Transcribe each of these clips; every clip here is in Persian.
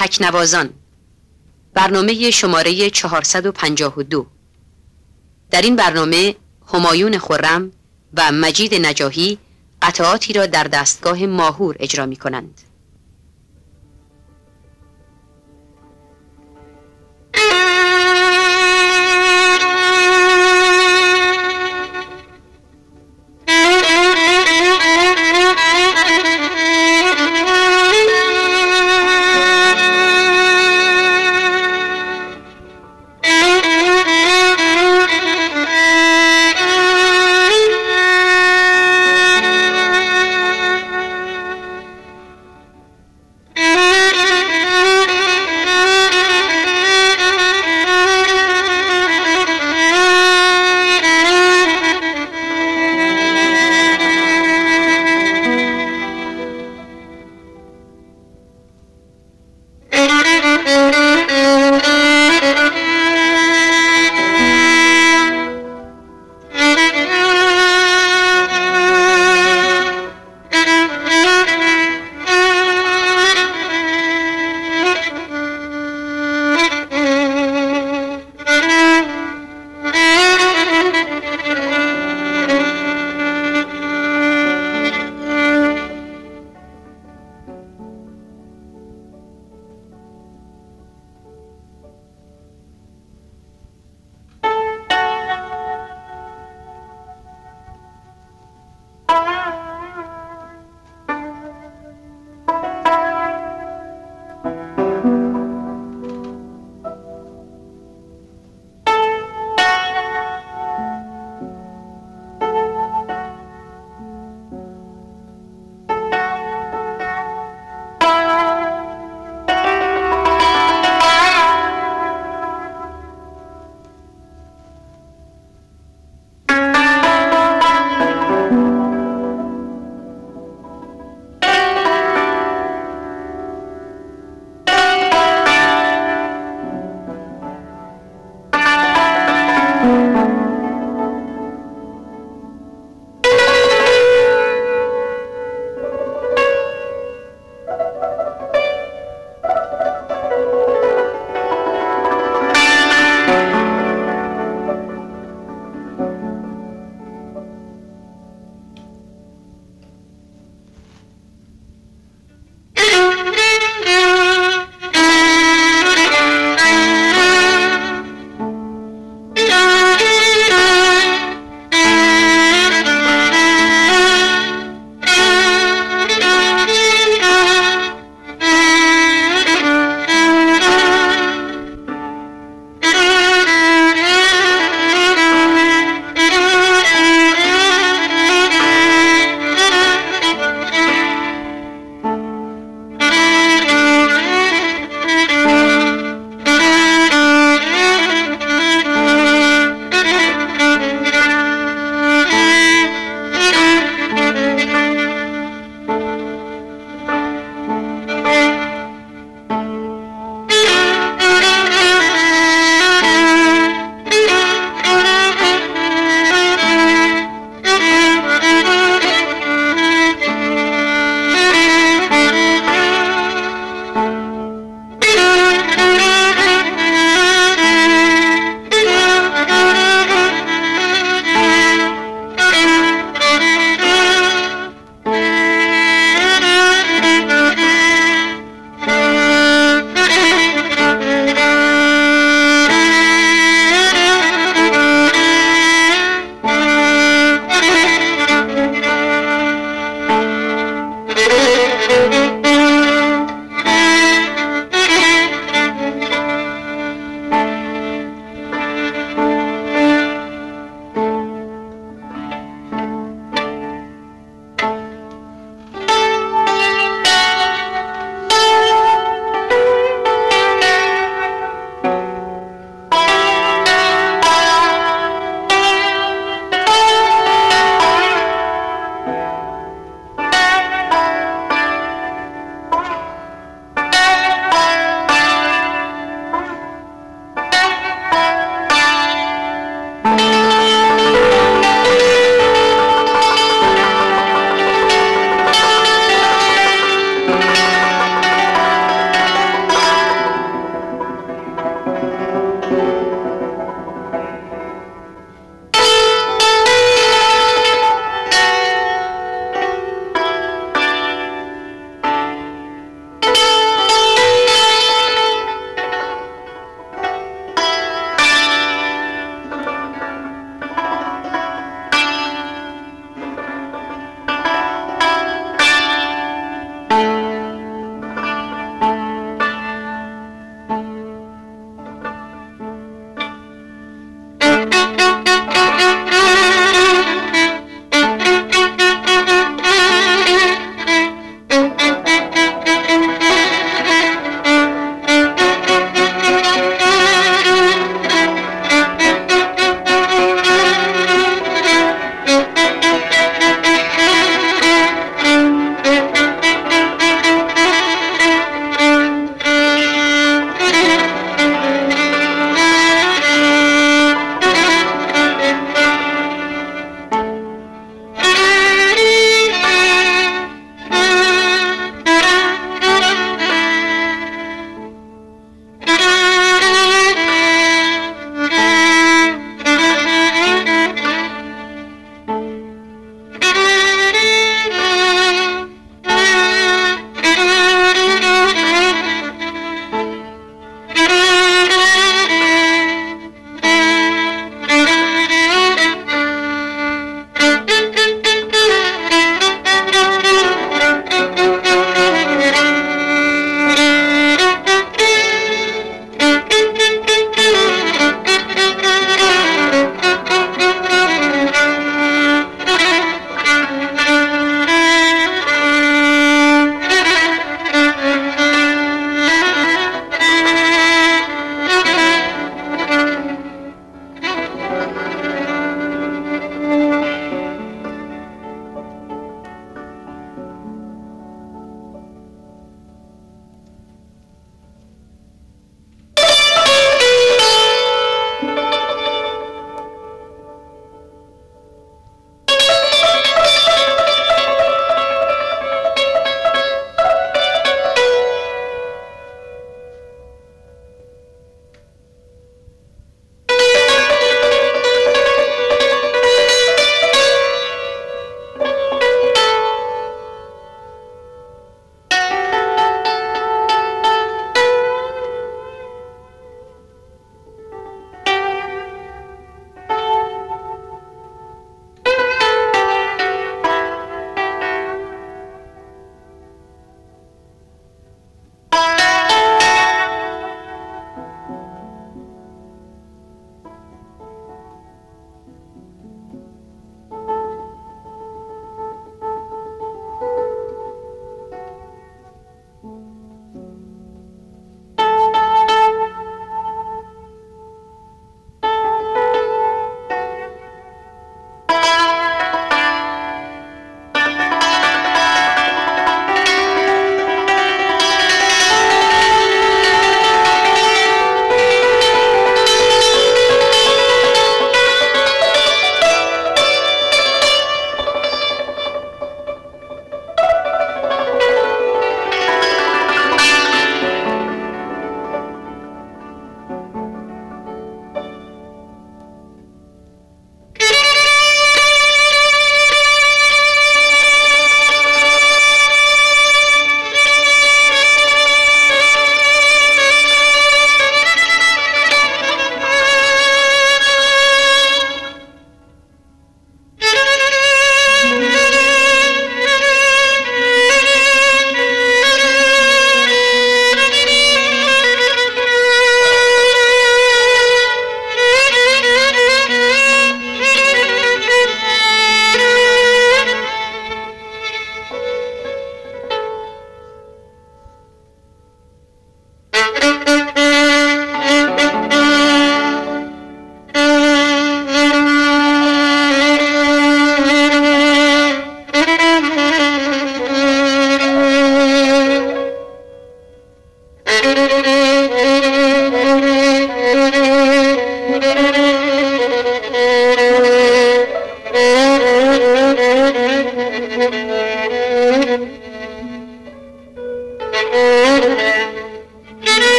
تکنوازان برنامه شماره 452 در این برنامه همایون خرم و مجید نجاهی قطعاتی را در دستگاه ماهور اجرا می کنند.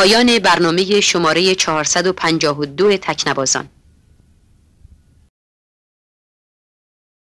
پایان برنامه شماره 452 تکنوازان.